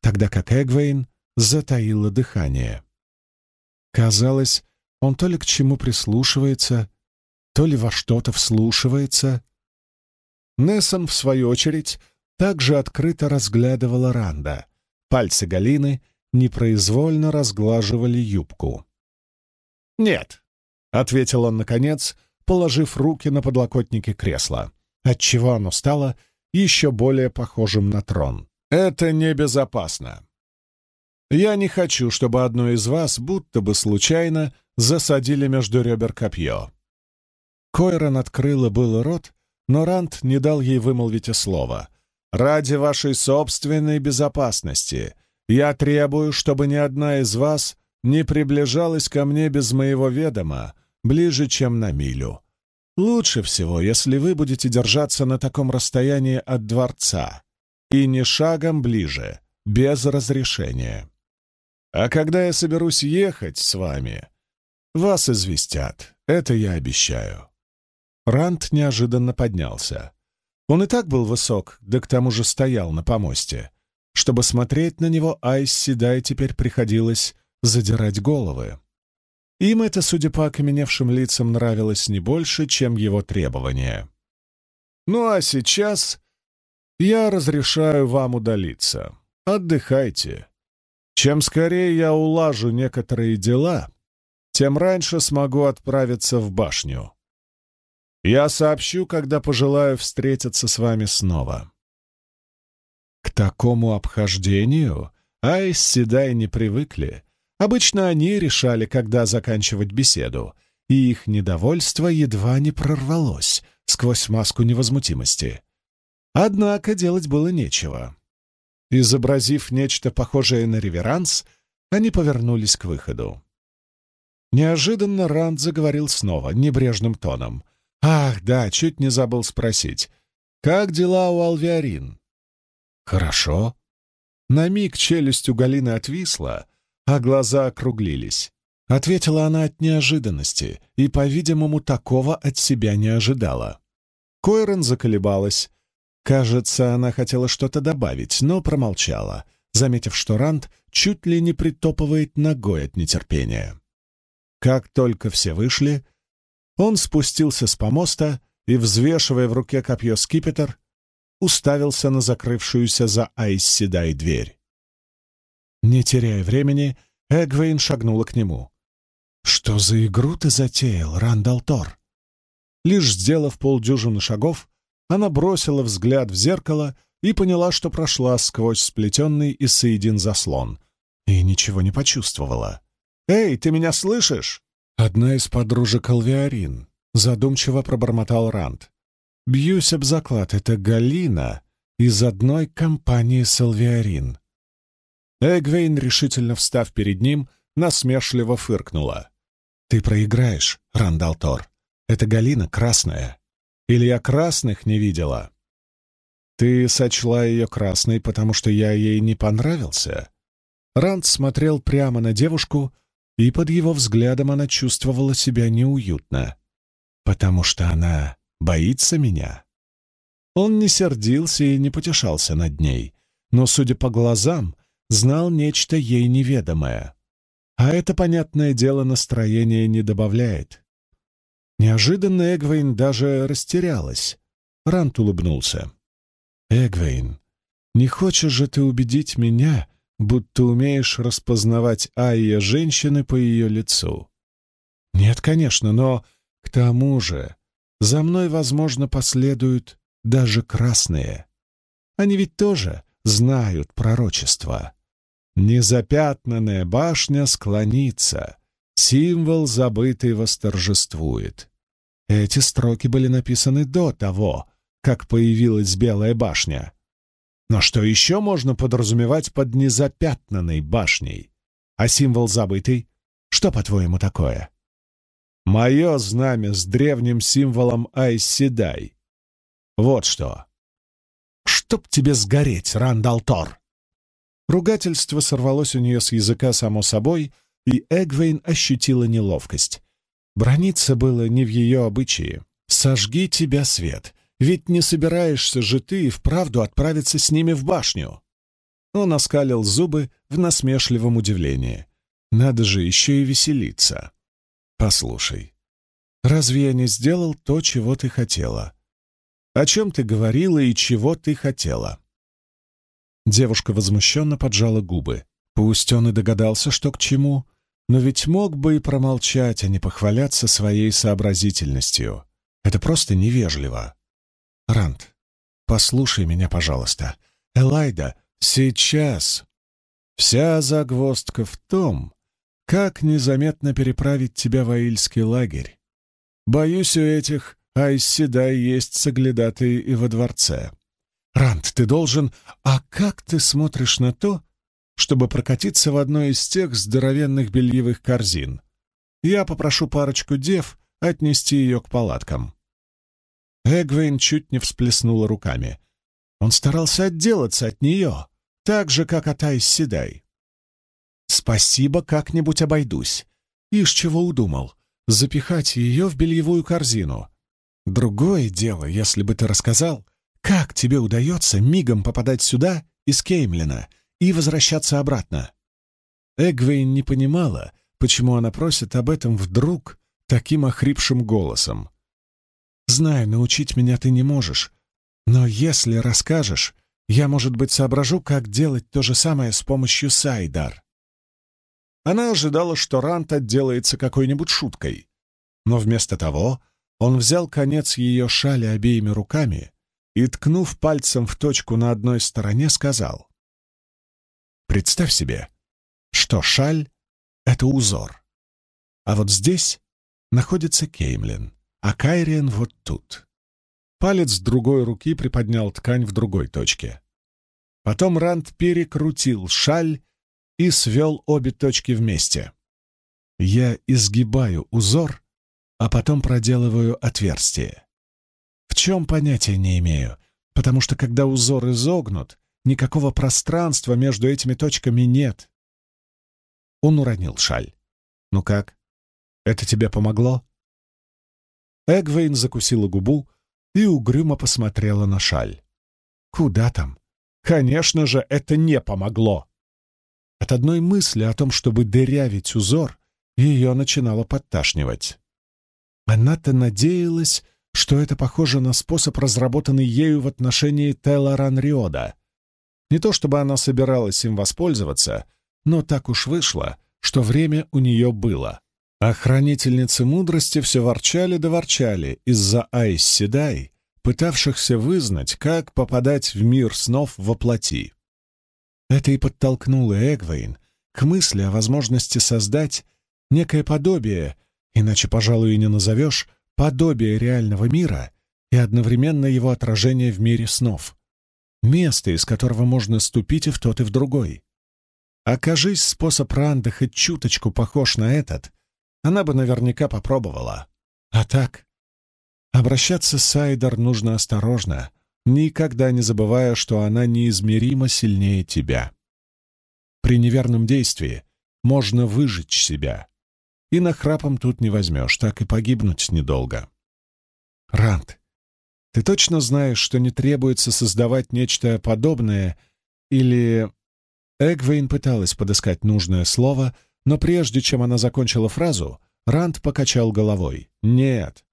тогда как Эгвейн затаила дыхание. Казалось, он то ли к чему прислушивается, то ли во что-то вслушивается. Нессон, в свою очередь, также открыто разглядывала Ранда. Пальцы Галины непроизвольно разглаживали юбку. «Нет», — ответил он наконец, положив руки на подлокотники кресла, отчего оно стало еще более похожим на трон. «Это небезопасно. Я не хочу, чтобы одно из вас будто бы случайно засадили между ребер копье». Койрон открыла было рот, но Ранд не дал ей вымолвить и слова. «Ради вашей собственной безопасности я требую, чтобы ни одна из вас не приближалась ко мне без моего ведома ближе, чем на милю. Лучше всего, если вы будете держаться на таком расстоянии от дворца и не шагом ближе, без разрешения. А когда я соберусь ехать с вами, вас известят, это я обещаю». Рант неожиданно поднялся. Он и так был высок, да к тому же стоял на помосте. Чтобы смотреть на него, Айс Седай теперь приходилось задирать головы. Им это, судя по окаменевшим лицам, нравилось не больше, чем его требования. «Ну а сейчас я разрешаю вам удалиться. Отдыхайте. Чем скорее я улажу некоторые дела, тем раньше смогу отправиться в башню. Я сообщу, когда пожелаю встретиться с вами снова». К такому обхождению Айс Седай не привыкли. Обычно они решали, когда заканчивать беседу, и их недовольство едва не прорвалось сквозь маску невозмутимости. Однако делать было нечего. Изобразив нечто похожее на реверанс, они повернулись к выходу. Неожиданно Ранд заговорил снова, небрежным тоном — Ах, да, чуть не забыл спросить. Как дела у Алвиарин? Хорошо. На миг челюсть у Галины отвисла, а глаза округлились. Ответила она от неожиданности и, по-видимому, такого от себя не ожидала. Койрон заколебалась. Кажется, она хотела что-то добавить, но промолчала, заметив, что Ранд чуть ли не притопывает ногой от нетерпения. Как только все вышли, он спустился с помоста и, взвешивая в руке копье скипетр, уставился на закрывшуюся за Айсседай дверь. Не теряя времени, Эгвейн шагнула к нему. «Что за игру ты затеял, Рандал Тор?» Лишь сделав полдюжины шагов, она бросила взгляд в зеркало и поняла, что прошла сквозь сплетенный из соедин заслон, и ничего не почувствовала. «Эй, ты меня слышишь?» «Одна из подружек Алвиарин», — задумчиво пробормотал Ранд. «Бьюсь об заклад, это Галина из одной компании с Алвиарин». Эгвейн, решительно встав перед ним, насмешливо фыркнула. «Ты проиграешь, Рандалтор. Это Галина красная. Или я красных не видела?» «Ты сочла ее красной, потому что я ей не понравился?» Ранд смотрел прямо на девушку, — и под его взглядом она чувствовала себя неуютно, потому что она боится меня. Он не сердился и не потешался над ней, но, судя по глазам, знал нечто ей неведомое. А это, понятное дело, настроение не добавляет. Неожиданно Эгвейн даже растерялась. Рант улыбнулся. «Эгвейн, не хочешь же ты убедить меня, будто умеешь распознавать Айя женщины по ее лицу. Нет, конечно, но к тому же за мной, возможно, последуют даже красные. Они ведь тоже знают пророчество. Незапятнанная башня склонится, символ забытый восторжествует. Эти строки были написаны до того, как появилась Белая башня. Но что еще можно подразумевать под незапятнанной башней? А символ забытый? Что, по-твоему, такое? Мое знамя с древним символом Айсседай. Вот что. Чтоб тебе сгореть, Рандалтор! Ругательство сорвалось у нее с языка само собой, и Эгвейн ощутила неловкость. Брониться было не в ее обычае. «Сожги тебя, свет!» Ведь не собираешься же ты и вправду отправиться с ними в башню?» Он оскалил зубы в насмешливом удивлении. «Надо же еще и веселиться!» «Послушай, разве я не сделал то, чего ты хотела?» О чем ты говорила и чего ты хотела?» Девушка возмущенно поджала губы. Пусть он и догадался, что к чему, но ведь мог бы и промолчать, а не похваляться своей сообразительностью. Это просто невежливо. Рант, послушай меня, пожалуйста. Элайда, сейчас. Вся загвоздка в том, как незаметно переправить тебя в Аильский лагерь. Боюсь, у этих Айсседай есть соглядатые и во дворце. Рант, ты должен... А как ты смотришь на то, чтобы прокатиться в одной из тех здоровенных бельевых корзин? Я попрошу парочку дев отнести ее к палаткам. Эгвейн чуть не всплеснула руками. Он старался отделаться от нее, так же, как от Айсседай. «Спасибо, как-нибудь обойдусь. Ишь, чего удумал? Запихать ее в бельевую корзину. Другое дело, если бы ты рассказал, как тебе удается мигом попадать сюда из Кеймлина и возвращаться обратно. Эгвейн не понимала, почему она просит об этом вдруг таким охрипшим голосом. «Знаю, научить меня ты не можешь, но если расскажешь, я, может быть, соображу, как делать то же самое с помощью Сайдар». Она ожидала, что Рант отделается какой-нибудь шуткой, но вместо того он взял конец ее шали обеими руками и, ткнув пальцем в точку на одной стороне, сказал «Представь себе, что шаль — это узор, а вот здесь находится Кеймлин, а Кайриен вот тут». Палец другой руки приподнял ткань в другой точке. Потом Ранд перекрутил шаль и свел обе точки вместе. Я изгибаю узор — а потом проделываю отверстие. В чем понятия не имею, потому что когда узор изогнут, никакого пространства между этими точками нет. Он уронил шаль. «Ну как? Это тебе помогло?» Эгвейн закусила губу и угрюмо посмотрела на шаль. «Куда там? Конечно же, это не помогло!» От одной мысли о том, чтобы дырявить узор, ее начинало подташнивать. Она-то надеялась, что это похоже на способ, разработанный ею в отношении Телоран Риода. Не то чтобы она собиралась им воспользоваться, но так уж вышло, что время у нее было. А хранительницы мудрости все ворчали да ворчали из-за Айс Седай, пытавшихся вызнать, как попадать в мир снов во плоти. Это и подтолкнуло Эгвейн к мысли о возможности создать некое подобие иначе, пожалуй, и не назовешь, подобие реального мира и одновременно его отражение в мире снов. Место, из которого можно ступить и в тот, и в другой. Окажись способ Ранды хоть чуточку похож на этот, она бы наверняка попробовала. А так, обращаться с Айдар нужно осторожно, никогда не забывая, что она неизмеримо сильнее тебя. При неверном действии можно выжечь себя, и нахрапом тут не возьмешь, так и погибнуть недолго. Рант, ты точно знаешь, что не требуется создавать нечто подобное или... Эгвейн пыталась подыскать нужное слово, но прежде чем она закончила фразу, Рант покачал головой. «Нет.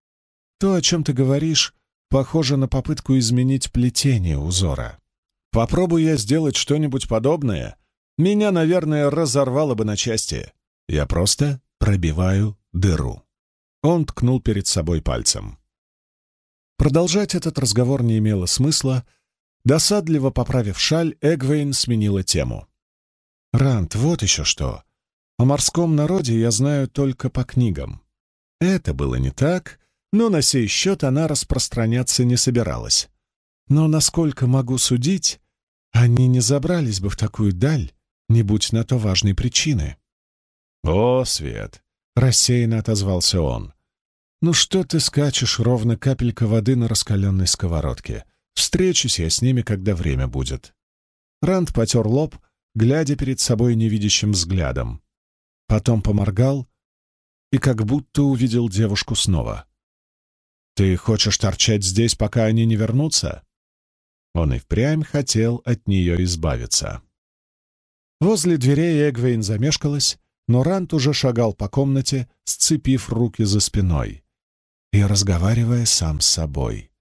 То, о чем ты говоришь, похоже на попытку изменить плетение узора. Попробуй я сделать что-нибудь подобное, меня, наверное, разорвало бы на части. Я просто пробиваю дыру. Он ткнул перед собой пальцем. Продолжать этот разговор не имело смысла. Досадливо поправив шаль, Эгвейн сменила тему. «Рант, вот еще что. О морском народе я знаю только по книгам. Это было не так, но на сей счет она распространяться не собиралась. Но, насколько могу судить, они не забрались бы в такую даль, не будь на то важной причины. «О, Свет!» — рассеянно отозвался он. «Ну что ты скачешь, ровно капелька воды на раскаленной сковородке? Встречусь я с ними, когда время будет». Ранд потер лоб, глядя перед собой невидящим взглядом. Потом поморгал и как будто увидел девушку снова. «Ты хочешь торчать здесь, пока они не вернутся?» Он и впрямь хотел от нее избавиться. Возле дверей Эгвейн замешкалась, но Рант уже шагал по комнате, сцепив руки за спиной и разговаривая сам с собой.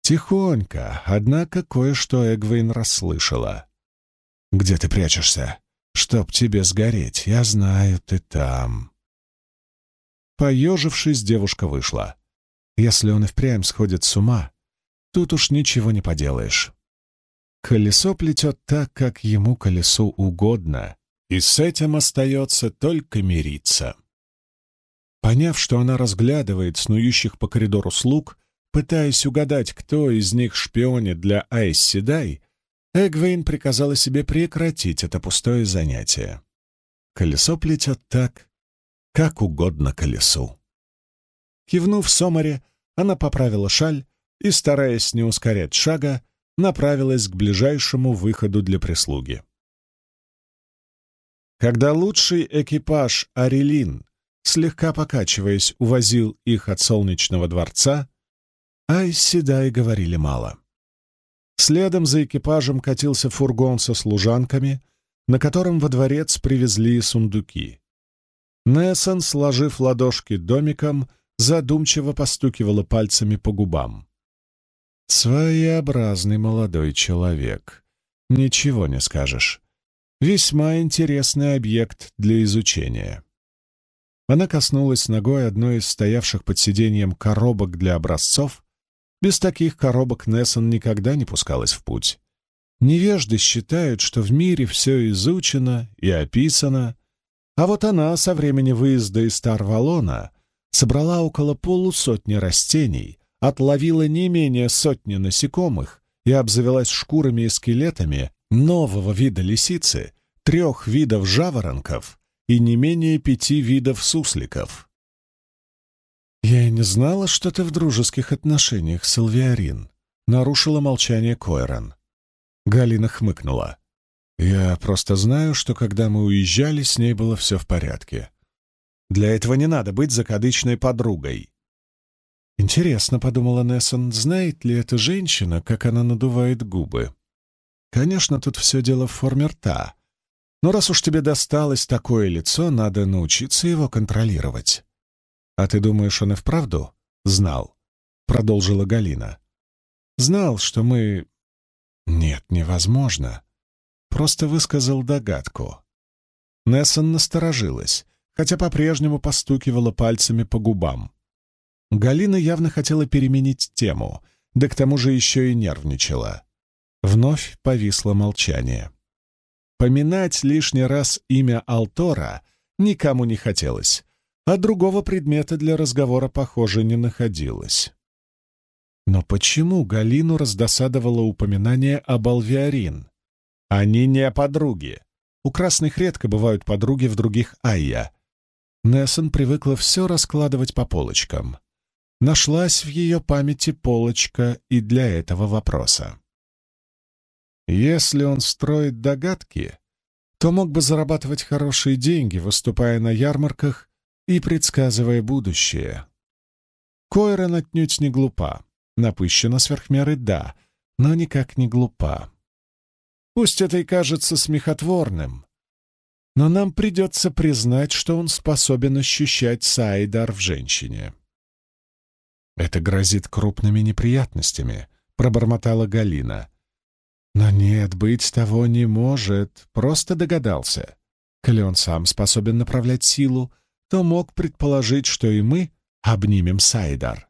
Тихонько, однако кое-что Эгвейн расслышала. «Где ты прячешься? Чтоб тебе сгореть, я знаю, ты там». Поежившись, девушка вышла. Если он и впрямь сходит с ума, тут уж ничего не поделаешь. Колесо плетет так, как ему колесу угодно, и с этим остается только мириться. Поняв, что она разглядывает снующих по коридору слуг, пытаясь угадать, кто из них шпионит для Айс Седай, Эгвейн приказала себе прекратить это пустое занятие. Колесо плетет так, как угодно колесу. Кивнув Сомаре, она поправила шаль и, стараясь не ускорять шага, направилась к ближайшему выходу для прислуги. Когда лучший экипаж «Арелин», слегка покачиваясь, увозил их от солнечного дворца, Айси и говорили мало. Следом за экипажем катился фургон со служанками, на котором во дворец привезли сундуки. Нессон, сложив ладошки домиком, задумчиво постукивала пальцами по губам. Своеобразный молодой человек. Ничего не скажешь. Весьма интересный объект для изучения. Она коснулась ногой одной из стоявших под сиденьем коробок для образцов. Без таких коробок Нессон никогда не пускалась в путь. Невежды считают, что в мире все изучено и описано, а вот она со времени выезда из Тарвалона собрала около полусотни растений, отловила не менее сотни насекомых и обзавелась шкурами и скелетами нового вида лисицы, трех видов жаворонков и не менее пяти видов сусликов. «Я и не знала, что ты в дружеских отношениях с Элвиарин», — нарушила молчание Койрон. Галина хмыкнула. «Я просто знаю, что когда мы уезжали, с ней было все в порядке. Для этого не надо быть закадычной подругой. «Интересно», — подумала Нессон, — «знает ли эта женщина, как она надувает губы?» «Конечно, тут все дело в форме рта. Но раз уж тебе досталось такое лицо, надо научиться его контролировать». «А ты думаешь, он и вправду знал?» — продолжила Галина. «Знал, что мы...» «Нет, невозможно». Просто высказал догадку. Нессон насторожилась, хотя по-прежнему постукивала пальцами по губам. Галина явно хотела переменить тему, да к тому же еще и нервничала. Вновь повисло молчание. Поминать лишний раз имя Алтора никому не хотелось, а другого предмета для разговора, похоже, не находилось. Но почему Галину раздосадовало упоминание об Алвиарин? Они не подруги. У красных редко бывают подруги в других Айя. Нессон привыкла все раскладывать по полочкам нашлась в ее памяти полочка и для этого вопроса. Если он строит догадки, то мог бы зарабатывать хорошие деньги, выступая на ярмарках и предсказывая будущее. Койрон отнюдь не глупа, напыщена сверхмеры, да, но никак не глупа. Пусть это и кажется смехотворным, но нам придется признать, что он способен ощущать Сайдар в женщине. «Это грозит крупными неприятностями», — пробормотала Галина. «Но нет, быть того не может. Просто догадался. Коли он сам способен направлять силу, то мог предположить, что и мы обнимем Сайдар».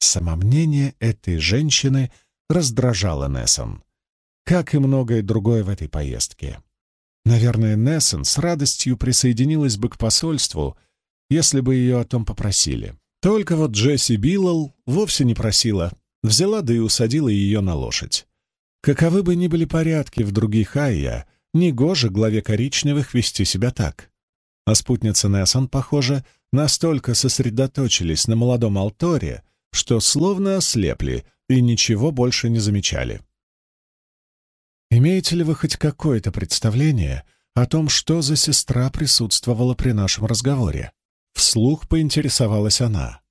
Самомнение этой женщины раздражало Нессон, как и многое другое в этой поездке. Наверное, Нессон с радостью присоединилась бы к посольству, если бы ее о том попросили. Только вот Джесси Биллал вовсе не просила, взяла да и усадила ее на лошадь. Каковы бы ни были порядки в других Айя, негоже главе коричневых вести себя так. А спутница Нессон, похоже, настолько сосредоточились на молодом Алторе, что словно ослепли и ничего больше не замечали. «Имеете ли вы хоть какое-то представление о том, что за сестра присутствовала при нашем разговоре?» Вслух поинтересовалась она.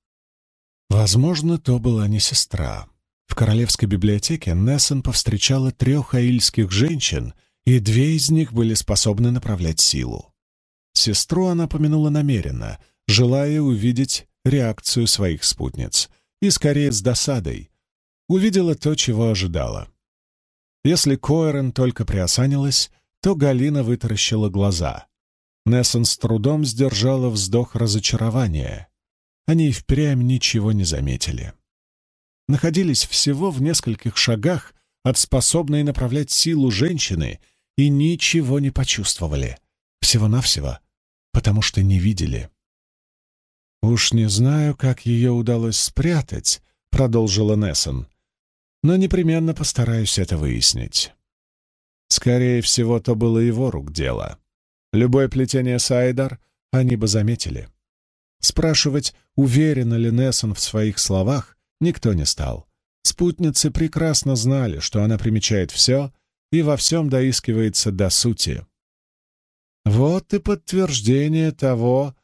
Возможно, то была не сестра. В королевской библиотеке Нессен повстречала трех аильских женщин, и две из них были способны направлять силу. Сестру она помянула намеренно, желая увидеть реакцию своих спутниц, и скорее с досадой. увидела то, чего ожидала. Если Коэрен только приосанилась, то Галина вытаращила глаза. Нессон с трудом сдержала вздох разочарования. Они и впрямь ничего не заметили. Находились всего в нескольких шагах от способной направлять силу женщины и ничего не почувствовали. Всего-навсего, потому что не видели. «Уж не знаю, как ее удалось спрятать», — продолжила Нессон, «но непременно постараюсь это выяснить». Скорее всего, то было его рук дело. Любое плетение Сайдар они бы заметили. Спрашивать, уверена ли Нессон в своих словах, никто не стал. Спутницы прекрасно знали, что она примечает все и во всем доискивается до сути. «Вот и подтверждение того,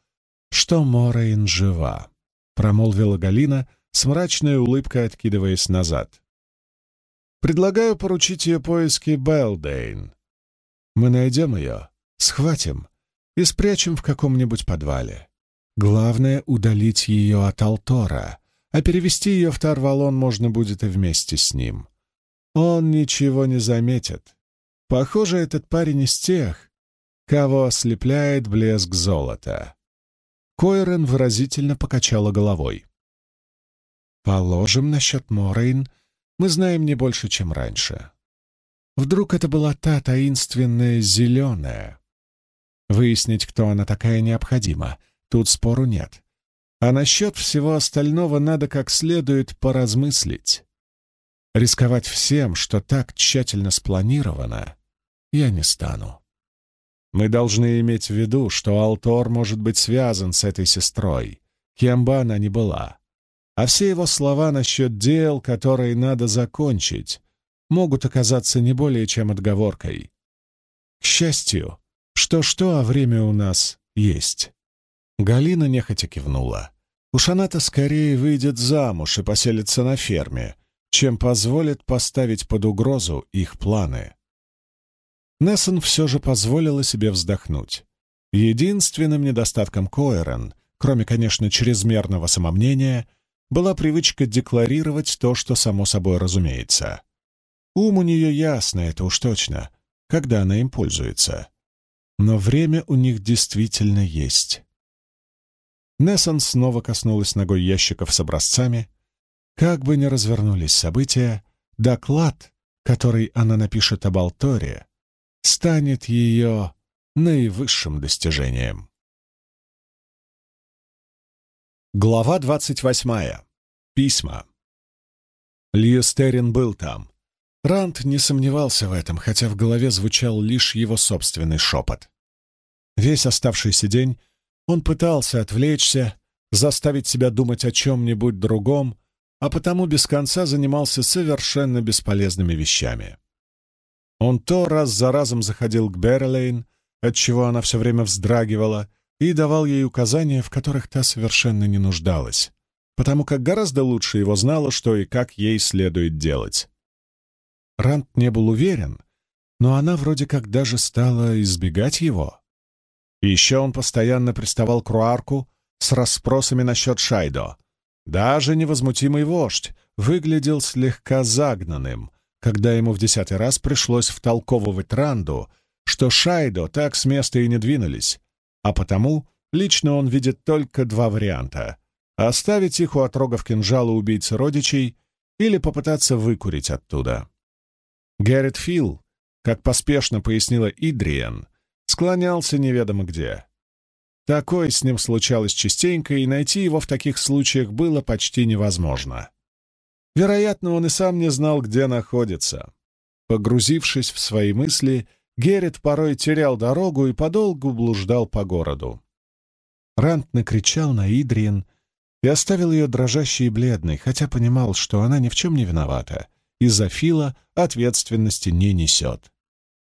что Морейн жива», — промолвила Галина с мрачной улыбкой, откидываясь назад. «Предлагаю поручить ее поиски Белдейн. Мы найдем ее, схватим и спрячем в каком-нибудь подвале. Главное — удалить ее от Алтора, а перевести ее в Тарвалон можно будет и вместе с ним. Он ничего не заметит. Похоже, этот парень из тех, кого ослепляет блеск золота. Койрен выразительно покачала головой. «Положим, насчет Морейн мы знаем не больше, чем раньше. Вдруг это была та таинственная зеленая? Выяснить, кто она такая, необходимо. Тут спору нет. А насчет всего остального надо как следует поразмыслить. Рисковать всем, что так тщательно спланировано, я не стану. Мы должны иметь в виду, что Алтор может быть связан с этой сестрой, кем бы она ни была. А все его слова насчет дел, которые надо закончить, могут оказаться не более чем отговоркой. К счастью, что-что, а время у нас есть. Галина нехотя кивнула. Уж она-то скорее выйдет замуж и поселится на ферме, чем позволит поставить под угрозу их планы. Нессон все же позволила себе вздохнуть. Единственным недостатком Коэрен, кроме, конечно, чрезмерного самомнения, была привычка декларировать то, что само собой разумеется. Ум у нее ясно, это уж точно, когда она им пользуется. Но время у них действительно есть. Нессон снова коснулась ногой ящиков с образцами. Как бы ни развернулись события, доклад, который она напишет об Алторе, станет ее наивысшим достижением. Глава двадцать восьмая. Письма. Льюстерин был там. Рант не сомневался в этом, хотя в голове звучал лишь его собственный шепот. Весь оставшийся день он пытался отвлечься, заставить себя думать о чем-нибудь другом, а потому без конца занимался совершенно бесполезными вещами. Он то раз за разом заходил к Берлейн, отчего она все время вздрагивала, и давал ей указания, в которых та совершенно не нуждалась, потому как гораздо лучше его знала, что и как ей следует делать. Рант не был уверен, но она вроде как даже стала избегать его. И еще он постоянно приставал к Руарку с расспросами насчет Шайдо. Даже невозмутимый вождь выглядел слегка загнанным — когда ему в десятый раз пришлось втолковывать Ранду, что Шайдо так с места и не двинулись, а потому лично он видит только два варианта — оставить их у отрогов кинжала убийцы родичей или попытаться выкурить оттуда. Гэррит Фил, как поспешно пояснила Идриен, склонялся неведомо где. Такое с ним случалось частенько, и найти его в таких случаях было почти невозможно. Вероятно, он и сам не знал, где находится. Погрузившись в свои мысли, Геррит порой терял дорогу и подолгу блуждал по городу. Рант накричал на Идриен и оставил ее дрожащей и бледной, хотя понимал, что она ни в чем не виновата, и за Фила ответственности не несет.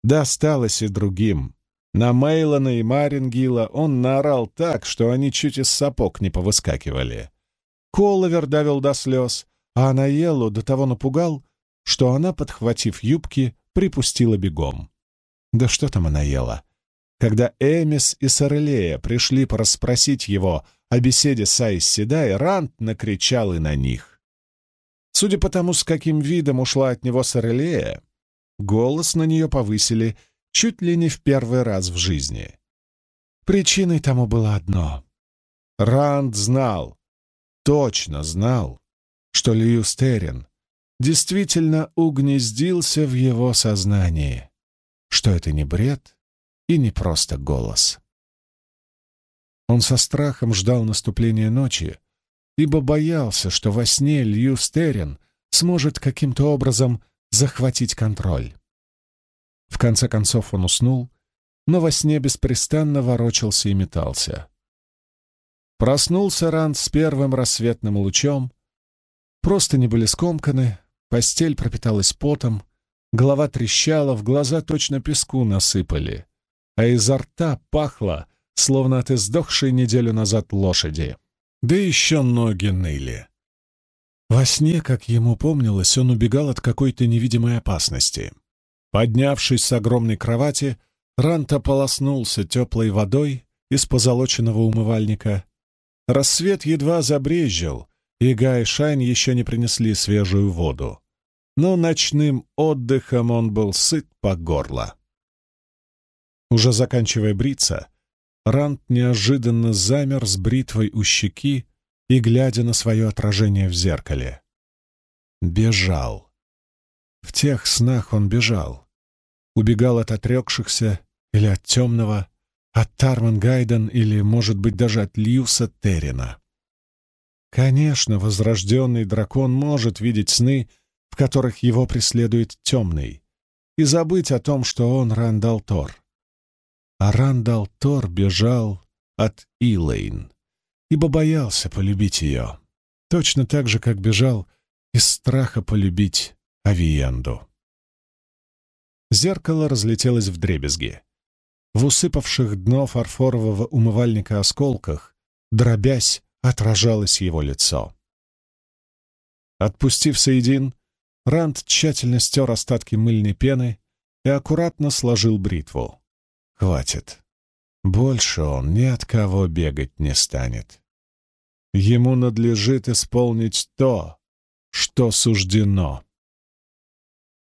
Досталось и другим. На Мейлона и Марингила он наорал так, что они чуть из сапог не повыскакивали. Коловер давил до слез, а Анаеллу до того напугал, что она, подхватив юбки, припустила бегом. Да что там она? Когда Эмис и Сорелея пришли порасспросить его о беседе с Айс Седай, Рант накричал и на них. Судя по тому, с каким видом ушла от него Сорелея, голос на нее повысили чуть ли не в первый раз в жизни. Причиной тому было одно. Ранд знал, точно знал, что Льюстерин действительно угнездился в его сознании, что это не бред и не просто голос. Он со страхом ждал наступления ночи, ибо боялся, что во сне Лью Стерин сможет каким-то образом захватить контроль. В конце концов он уснул, но во сне беспрестанно ворочался и метался. Проснулся Ранд с первым рассветным лучом, просто не были скомканы, постель пропиталась потом, голова трещала, в глаза точно песку насыпали, а изо рта пахло, словно от издохшей неделю назад лошади. Да еще ноги ныли. Во сне, как ему помнилось, он убегал от какой-то невидимой опасности. Поднявшись с огромной кровати, Рант ополоснулся теплой водой из позолоченного умывальника. Рассвет едва забрезжил, и Гай и Шайн еще не принесли свежую воду. Но ночным отдыхом он был сыт по горло. Уже заканчивая бриться, Рант неожиданно замер с бритвой у щеки и глядя на свое отражение в зеркале. Бежал. В тех снах он бежал. Убегал от отрекшихся или от темного, от Тарман Гайден или, может быть, даже от Льюса Террина. Конечно, возрожденный дракон может видеть сны, в которых его преследует темный, и забыть о том, что он Рандал Тор. А Рандал Тор бежал от Илэйн, ибо боялся полюбить ее, точно так же, как бежал из страха полюбить Авиенду. Зеркало разлетелось в дребезги. В усыпавших дно фарфорового умывальника осколках, дробясь, отражалось его лицо. Отпустив Саидин, Ранд тщательно стер остатки мыльной пены и аккуратно сложил бритву. Хватит. Больше он ни от кого бегать не станет. Ему надлежит исполнить то, что суждено.